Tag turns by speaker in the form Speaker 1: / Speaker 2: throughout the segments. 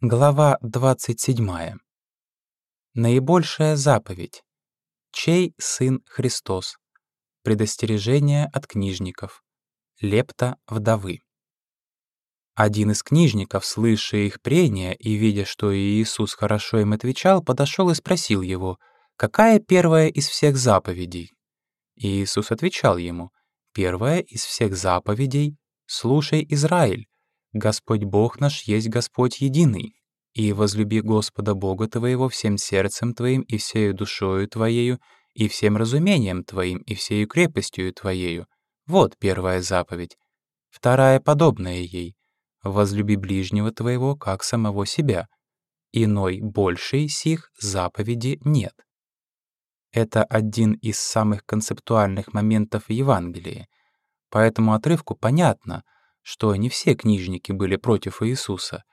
Speaker 1: Глава 27. Наибольшая заповедь. Чей сын Христос? Предостережение от книжников. Лепта вдовы. Один из книжников, слыша их прения и видя, что Иисус хорошо им отвечал, подошел и спросил его, «Какая первая из всех заповедей?» Иисус отвечал ему, «Первая из всех заповедей — слушай, Израиль, Господь Бог наш есть Господь единый. И возлюби Господа Бога твоего всем сердцем твоим и всею душою твоею, и всем разумением твоим, и всею крепостью твоею. Вот первая заповедь. Вторая подобная ей. Возлюби ближнего твоего, как самого себя. Иной, большей сих заповеди нет. Это один из самых концептуальных моментов в Евангелии. По этому отрывку понятно — что не все книжники были против Иисуса.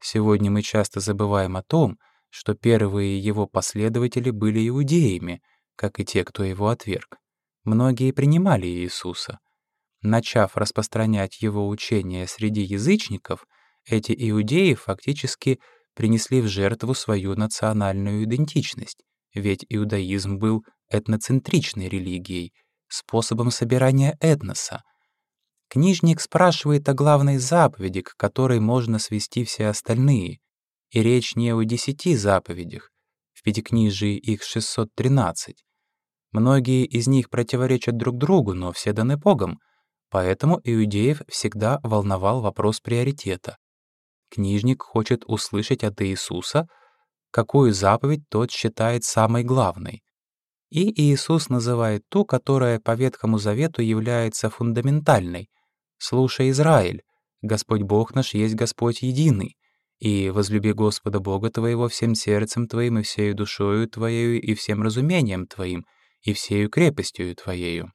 Speaker 1: Сегодня мы часто забываем о том, что первые его последователи были иудеями, как и те, кто его отверг. Многие принимали Иисуса. Начав распространять его учение среди язычников, эти иудеи фактически принесли в жертву свою национальную идентичность, ведь иудаизм был этноцентричной религией, способом собирания этноса, Книжник спрашивает о главной заповеди, к которой можно свести все остальные. И речь не о десяти заповедях, в Пятикнижии их 613. Многие из них противоречат друг другу, но все даны Богом, поэтому иудеев всегда волновал вопрос приоритета. Книжник хочет услышать от Иисуса, какую заповедь тот считает самой главной. И Иисус называет ту, которая по Ветхому Завету является фундаментальной — «Слушай, Израиль, Господь Бог наш есть Господь единый, и возлюби Господа Бога твоего всем сердцем твоим и всею душою твоею и всем разумением твоим и всею крепостью твоею».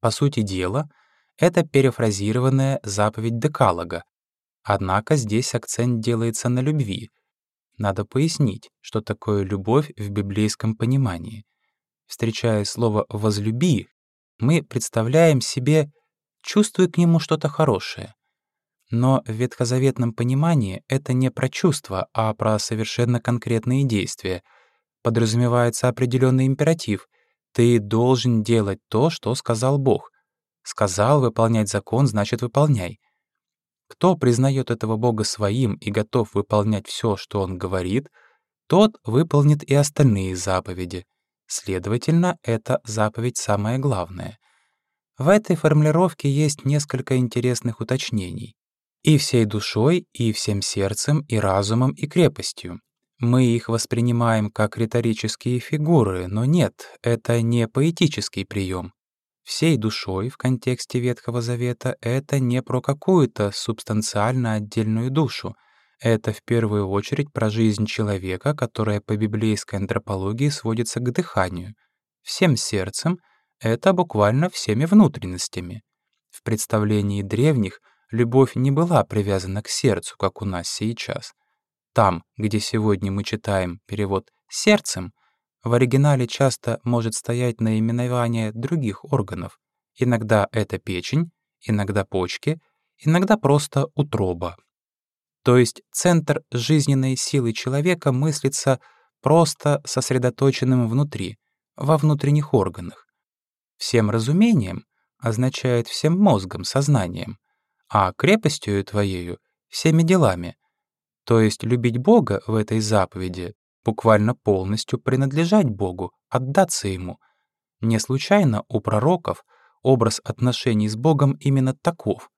Speaker 1: По сути дела, это перефразированная заповедь Декалога, однако здесь акцент делается на любви. Надо пояснить, что такое любовь в библейском понимании. Встречая слово «возлюби», мы представляем себе чувствую к нему что-то хорошее. Но в ветхозаветном понимании это не про чувства, а про совершенно конкретные действия. Подразумевается определенный императив. Ты должен делать то, что сказал Бог. Сказал выполнять закон, значит, выполняй. Кто признает этого Бога своим и готов выполнять все, что Он говорит, тот выполнит и остальные заповеди. Следовательно, эта заповедь самая главная. В этой формулировке есть несколько интересных уточнений. И всей душой, и всем сердцем, и разумом, и крепостью. Мы их воспринимаем как риторические фигуры, но нет, это не поэтический прием. Всей душой в контексте Ветхого Завета это не про какую-то субстанциально отдельную душу. Это в первую очередь про жизнь человека, которая по библейской антропологии сводится к дыханию. Всем сердцем — это буквально всеми внутренностями. В представлении древних любовь не была привязана к сердцу, как у нас сейчас. Там, где сегодня мы читаем перевод «сердцем», в оригинале часто может стоять наименование других органов. Иногда это печень, иногда почки, иногда просто утроба. То есть центр жизненной силы человека мыслится просто сосредоточенным внутри, во внутренних органах. Всем разумением означает всем мозгом, сознанием, а крепостью твоею — всеми делами. То есть любить Бога в этой заповеди буквально полностью принадлежать Богу, отдаться Ему. Не случайно у пророков образ отношений с Богом именно таков,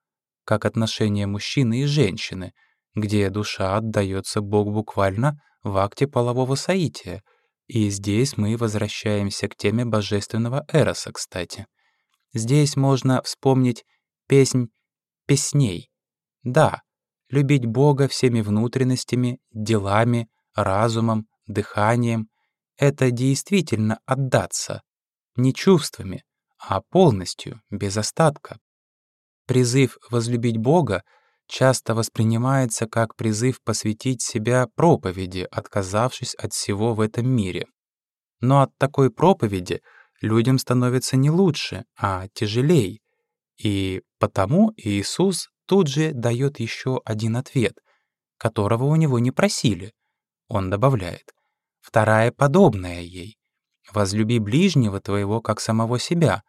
Speaker 1: как отношения мужчины и женщины, где душа отдается Богу буквально в акте полового соития — и здесь мы возвращаемся к теме божественного эроса, кстати. Здесь можно вспомнить песнь песней. Да, любить Бога всеми внутренностями, делами, разумом, дыханием — это действительно отдаться. Не чувствами, а полностью, без остатка. Призыв возлюбить Бога — часто воспринимается как призыв посвятить себя проповеди, отказавшись от всего в этом мире. Но от такой проповеди людям становится не лучше, а тяжелей. И потому Иисус тут же дает еще один ответ. которого у него не просили. Он добавляет. Вторая подобная ей. Возлюби ближнего твоего, как самого себя.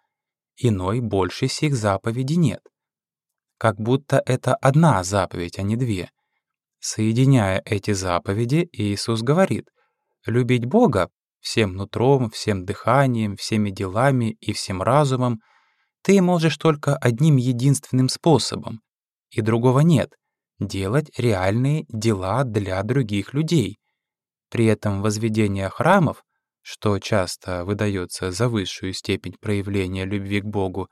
Speaker 1: Иной больше сих заповедей нет. Как будто это одна заповедь, а не две. Соединяя эти заповеди, Иисус говорит, любить Бога всем нутром, всем дыханием, всеми делами и всем разумом ты можешь только одним единственным способом, и другого нет — делать реальные дела для других людей. При этом возведение храмов, что часто выдается за высшую степень проявления любви к Богу,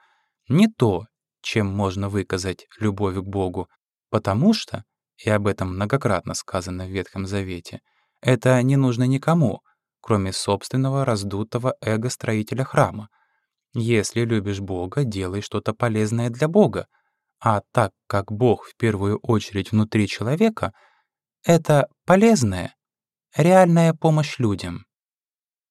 Speaker 1: не то, чем можно выказать любовь к Богу, потому что, и об этом многократно сказано в Ветхом Завете, это не нужно никому, кроме собственного раздутого эго строителя храма. Если любишь Бога, делай что-то полезное для Бога, а так как Бог в первую очередь внутри человека, это полезное реальная помощь людям.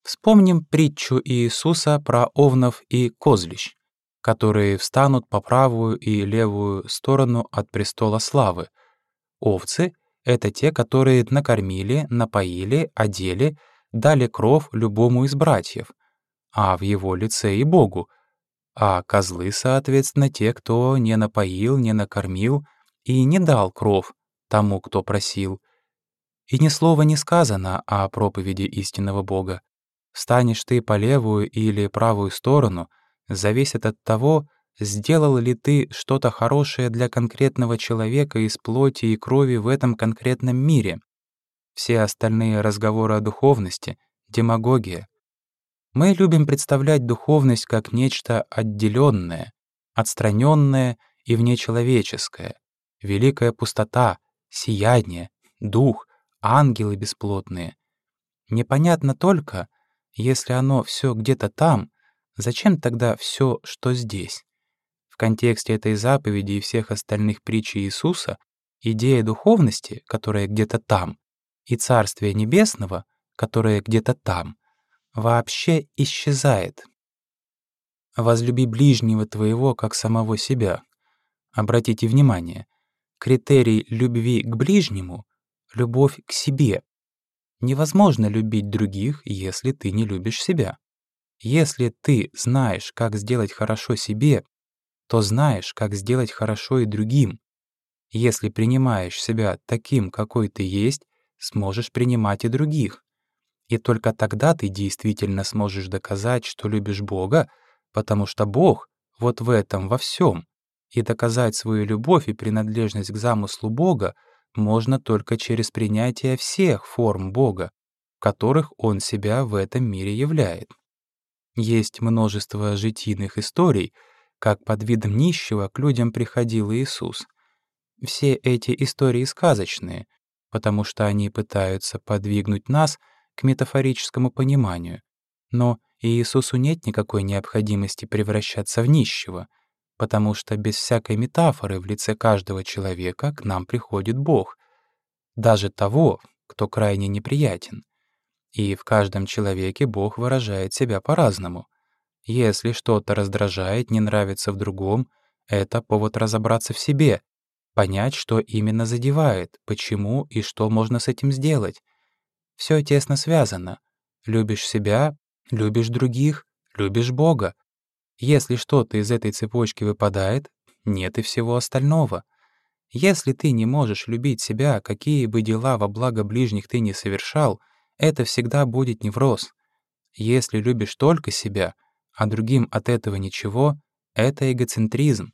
Speaker 1: Вспомним притчу Иисуса про овнов и козлищ, которые встанут по правую и левую сторону от престола славы. Овцы — это те, которые накормили, напоили, одели, дали кров любому из братьев, а в его лице и Богу, а козлы, соответственно, те, кто не напоил, не накормил и не дал кров тому, кто просил, и ни слова не сказано о проповеди истинного Бога. Станешь ты по левую или правую сторону, зависит от того, сделал ли ты что-то хорошее для конкретного человека из плоти и крови в этом конкретном мире. Все остальные разговоры о духовности — демагогия. Мы любим представлять духовность как нечто отделенное, отстраненное и внечеловеческое, великая пустота, сияние, дух, ангелы бесплотные. Непонятно только, если оно все где-то там, зачем тогда все, что здесь? В контексте этой заповеди и всех остальных притч Иисуса идея духовности, которая где-то там, и Царствия Небесного, которое где-то там, вообще исчезает. «Возлюби ближнего твоего, как самого себя». Обратите внимание, критерий любви к ближнему любовь к себе. Невозможно любить других, если ты не любишь себя. Если ты знаешь, как сделать хорошо себе, то знаешь, как сделать хорошо и другим. Если принимаешь себя таким, какой ты есть, сможешь принимать и других. И только тогда ты действительно сможешь доказать, что любишь Бога, потому что Бог вот в этом во всем. И доказать свою любовь и принадлежность к замыслу Бога можно только через принятие всех форм Бога, в которых Он себя в этом мире являет. Есть множество житийных историй, как под видом нищего к людям приходил Иисус. Все эти истории сказочные, потому что они пытаются подвигнуть нас к метафорическому пониманию. Но Иисусу нет никакой необходимости превращаться в нищего — потому что без всякой метафоры в лице каждого человека к нам приходит Бог, даже того, кто крайне неприятен. И в каждом человеке Бог выражает себя по-разному. Если что-то раздражает, не нравится в другом, это повод разобраться в себе, понять, что именно задевает, почему и что можно с этим сделать. Все тесно связано. Любишь себя, любишь других, любишь Бога. Если что-то из этой цепочки выпадает, нет и всего остального. Если ты не можешь любить себя, какие бы дела во благо ближних ты не совершал, это всегда будет невроз. Если любишь только себя, а другим от этого ничего, это эгоцентризм.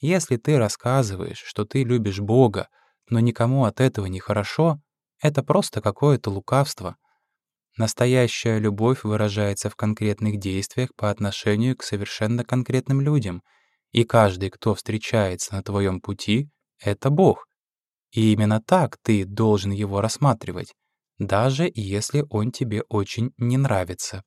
Speaker 1: Если ты рассказываешь, что ты любишь Бога, но никому от этого не хорошо, это просто какое-то лукавство. Настоящая любовь выражается в конкретных действиях по отношению к совершенно конкретным людям, и каждый, кто встречается на твоем пути, — это Бог. И именно так ты должен его рассматривать, даже если он тебе очень не нравится.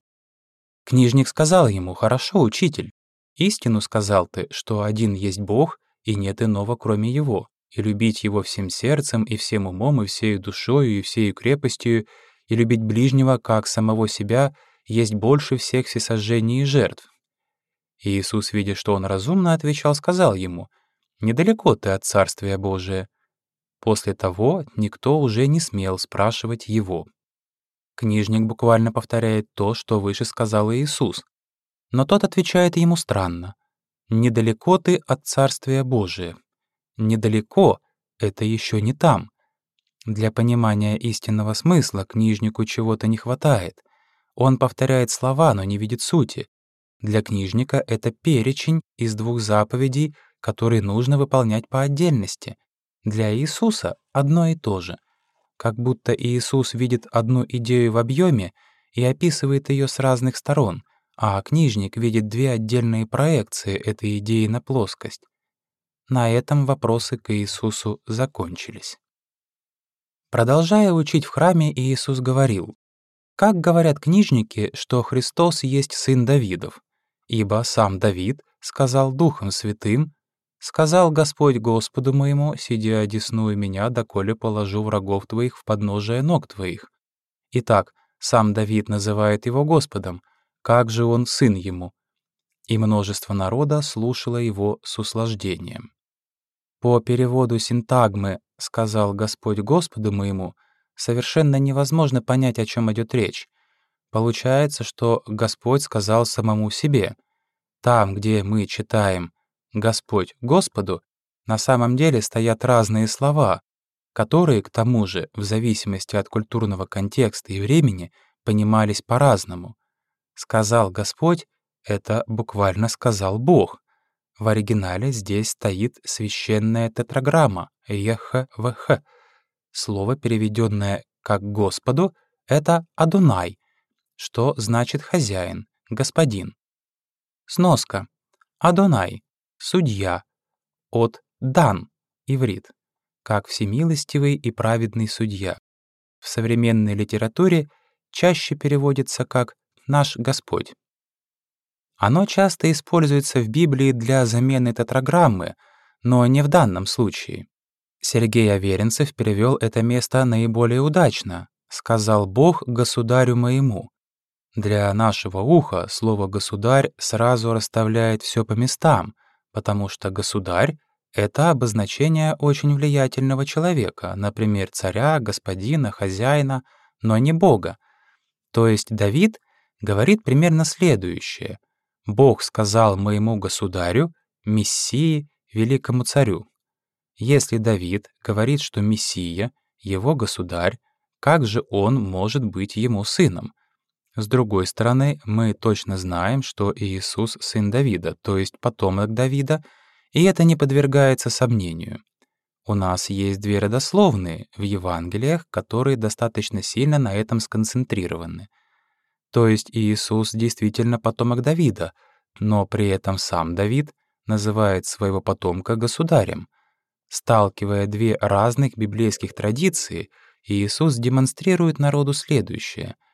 Speaker 1: Книжник сказал ему, «Хорошо, учитель, истину сказал ты, что один есть Бог, и нет иного, кроме Его, и любить Его всем сердцем, и всем умом, и всею душою, и всею крепостью, и любить ближнего, как самого себя, есть больше всех всесожжений и жертв. И Иисус, видя, что он разумно отвечал, сказал ему, «Недалеко ты от Царствия Божия». После того никто уже не смел спрашивать его. Книжник буквально повторяет то, что выше сказал Иисус. Но тот отвечает ему странно. «Недалеко ты от Царствия Божия». «Недалеко» — это еще не там. Для понимания истинного смысла книжнику чего-то не хватает. Он повторяет слова, но не видит сути. Для книжника это перечень из двух заповедей, которые нужно выполнять по отдельности. Для Иисуса одно и то же. Как будто Иисус видит одну идею в объеме и описывает ее с разных сторон, а книжник видит две отдельные проекции этой идеи на плоскость. На этом вопросы к Иисусу закончились. Продолжая учить в храме, Иисус говорил, «Как говорят книжники, что Христос есть сын Давидов? Ибо сам Давид сказал Духом Святым, «Сказал Господь Господу моему, сиди одесную меня, доколе положу врагов твоих в подножие ног твоих». Итак, сам Давид называет его Господом, как же он сын ему? И множество народа слушало его с услаждением. По переводу синтагмы «сказал Господь Господу моему» совершенно невозможно понять, о чем идет речь. Получается, что Господь сказал самому себе. Там, где мы читаем «Господь Господу», на самом деле стоят разные слова, которые, к тому же, в зависимости от культурного контекста и времени, понимались по-разному. «Сказал Господь» — это буквально «сказал Бог». В оригинале здесь стоит священная тетраграмма «ЕХВХ». Слово, переведенное как «Господу», — это «Адунай», что значит «хозяин», «господин». Сноска. Адонай, судья. От «дан», иврит, как всемилостивый и праведный судья. В современной литературе чаще переводится как «наш Господь». Оно часто используется в Библии для замены тетраграммы, но не в данном случае. Сергей Аверинцев перевел это место наиболее удачно. «Сказал Бог государю моему». Для нашего уха слово «государь» сразу расставляет все по местам, потому что «государь» — это обозначение очень влиятельного человека, например, царя, господина, хозяина, но не Бога. То есть Давид говорит примерно следующее. «Бог сказал моему государю, Мессии, великому царю». Если Давид говорит, что Мессия — его государь, как же он может быть ему сыном? С другой стороны, мы точно знаем, что Иисус — сын Давида, то есть потомок Давида, и это не подвергается сомнению. У нас есть две родословные в Евангелиях, которые достаточно сильно на этом сконцентрированы. То есть Иисус действительно потомок Давида, но при этом сам Давид называет своего потомка государем. Сталкивая две разных библейских традиции, Иисус демонстрирует народу следующее —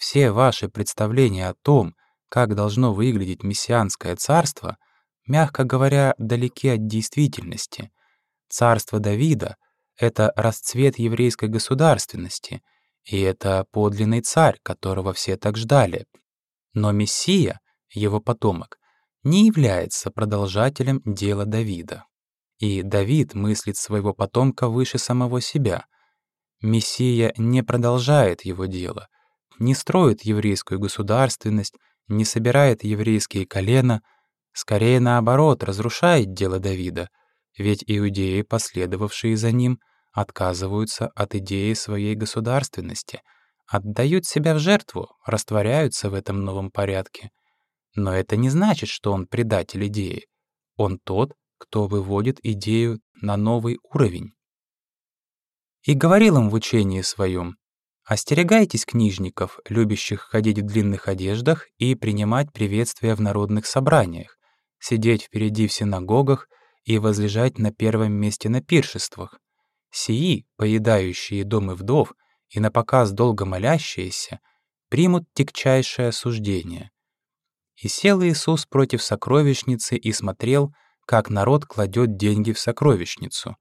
Speaker 1: все ваши представления о том, как должно выглядеть мессианское царство, мягко говоря, далеки от действительности. Царство Давида — это расцвет еврейской государственности, и это подлинный царь, которого все так ждали. Но Мессия, его потомок, не является продолжателем дела Давида. И Давид мыслит своего потомка выше самого себя. Мессия не продолжает его дело — не строит еврейскую государственность, не собирает еврейские колена, скорее наоборот, разрушает дело Давида, ведь иудеи, последовавшие за ним, отказываются от идеи своей государственности, отдают себя в жертву, растворяются в этом новом порядке. Но это не значит, что он предатель идеи. Он тот, кто выводит идею на новый уровень. И говорил им в учении своем, Остерегайтесь книжников, любящих ходить в длинных одеждах и принимать приветствия в народных собраниях, сидеть впереди в синагогах и возлежать на первом месте на пиршествах. Сии, поедающие дом вдов и на показ долго молящиеся, примут тягчайшее осуждение. И сел Иисус против сокровищницы и смотрел, как народ кладет деньги в сокровищницу.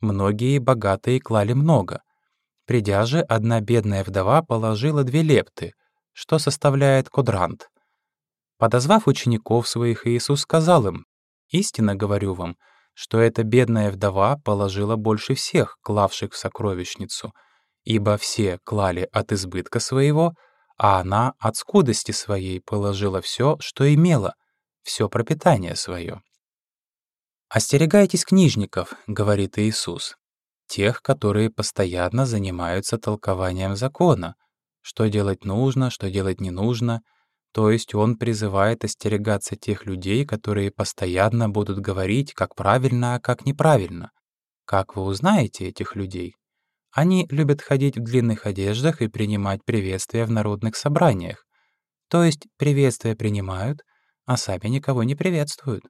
Speaker 1: Многие богатые клали много — Придя же, одна бедная вдова положила две лепты, что составляет квадрант. Подозвав учеников своих, Иисус сказал им, «Истинно говорю вам, что эта бедная вдова положила больше всех, клавших в сокровищницу, ибо все клали от избытка своего, а она от скудости своей положила все, что имела, все пропитание свое. «Остерегайтесь книжников», — говорит Иисус, «тех, которые постоянно занимаются толкованием закона, что делать нужно, что делать не нужно, то есть он призывает остерегаться тех людей, которые постоянно будут говорить, как правильно, а как неправильно. Как вы узнаете этих людей? Они любят ходить в длинных одеждах и принимать приветствия в народных собраниях. То есть приветствия принимают, а сами никого не приветствуют.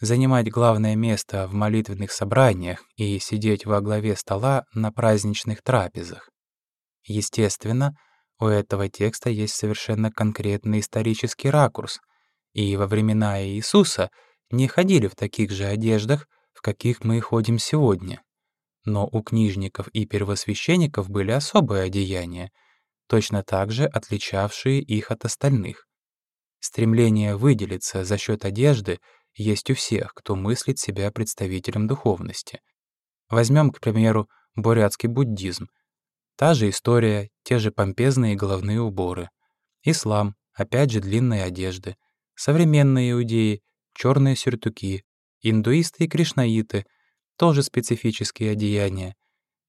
Speaker 1: Занимать главное место в молитвенных собраниях и сидеть во главе стола на праздничных трапезах. Естественно, у этого текста есть совершенно конкретный исторический ракурс, и во времена Иисуса не ходили в таких же одеждах, в каких мы ходим сегодня. Но у книжников и первосвященников были особые одеяния, точно так же отличавшие их от остальных. Стремление выделиться за счет одежды есть у всех, кто мыслит себя представителем духовности. Возьмем, к примеру, бурятский буддизм — Та же история, те же помпезные головные уборы. Ислам, опять же длинные одежды. Современные иудеи, черные сюртуки. Индуисты и кришнаиты, тоже специфические одеяния.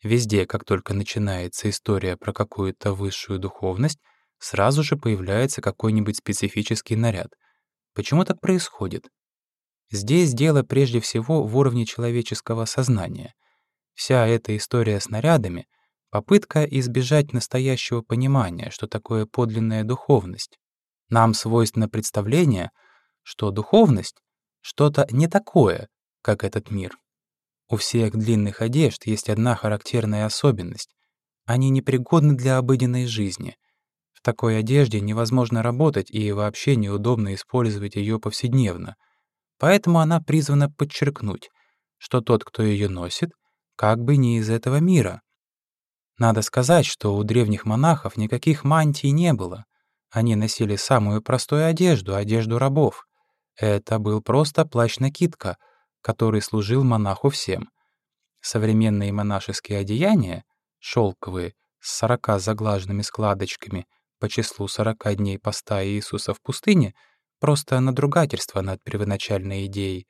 Speaker 1: Везде, как только начинается история про какую-то высшую духовность, сразу же появляется какой-нибудь специфический наряд. Почему так происходит? Здесь дело прежде всего в уровне человеческого сознания. Вся эта история с нарядами — Попытка избежать настоящего понимания, что такое подлинная духовность. Нам свойственно представление, что духовность — что-то не такое, как этот мир. У всех длинных одежд есть одна характерная особенность. Они непригодны для обыденной жизни. В такой одежде невозможно работать и вообще неудобно использовать ее повседневно. Поэтому она призвана подчеркнуть, что тот, кто ее носит, как бы не из этого мира — надо сказать, что у древних монахов никаких мантий не было. Они носили самую простую одежду, одежду рабов. Это был просто плащ-накидка, который служил монаху всем. Современные монашеские одеяния, шелковые, с сорока заглаженными складочками по числу сорока дней поста Иисуса в пустыне, просто надругательство над первоначальной идеей.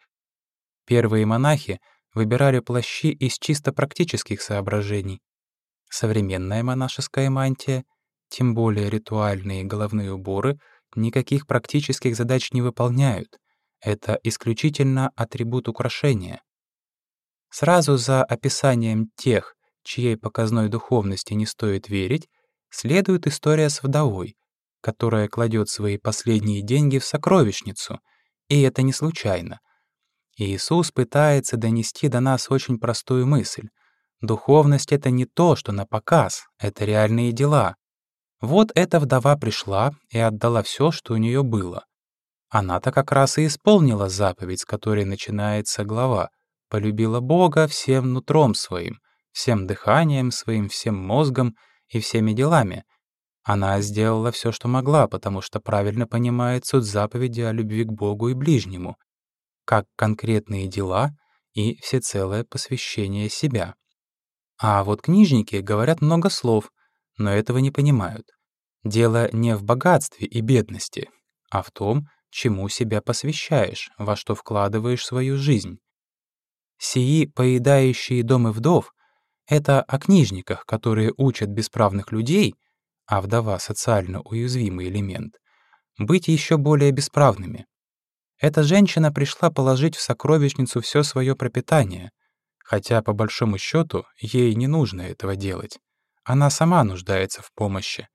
Speaker 1: Первые монахи выбирали плащи из чисто практических соображений, Современная монашеская мантия, тем более ритуальные головные уборы, никаких практических задач не выполняют. Это исключительно атрибут украшения. Сразу за описанием тех, чьей показной духовности не стоит верить, следует история с вдовой, которая кладет свои последние деньги в сокровищницу, и это не случайно. Иисус пытается донести до нас очень простую мысль — Духовность — это не то, что на показ, это реальные дела. Вот эта вдова пришла и отдала все, что у нее было. Она-то как раз и исполнила заповедь, с которой начинается глава. Полюбила Бога всем нутром своим, всем дыханием своим, всем мозгом и всеми делами. Она сделала все, что могла, потому что правильно понимает суть заповеди о любви к Богу и ближнему, как конкретные дела и всецелое посвящение себя. А вот книжники говорят много слов, но этого не понимают. Дело не в богатстве и бедности, а в том, чему себя посвящаешь, во что вкладываешь свою жизнь. Сии поедающие дома вдов — это о книжниках, которые учат бесправных людей, а вдова — социально уязвимый элемент, быть еще более бесправными. Эта женщина пришла положить в сокровищницу все свое пропитание — Хотя, по большому счету, ей не нужно этого делать. Она сама нуждается в помощи.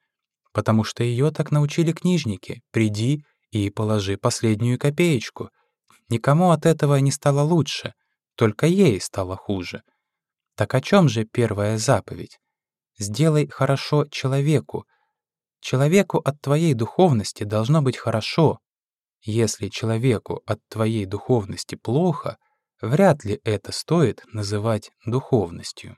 Speaker 1: Потому что ее так научили книжники. Приди и положи последнюю копеечку. Никому от этого не стало лучше, только ей стало хуже. Так о чем же первая заповедь? Сделай хорошо человеку. Человеку от твоей духовности должно быть хорошо. Если человеку от твоей духовности плохо — Вряд ли это стоит называть духовностью.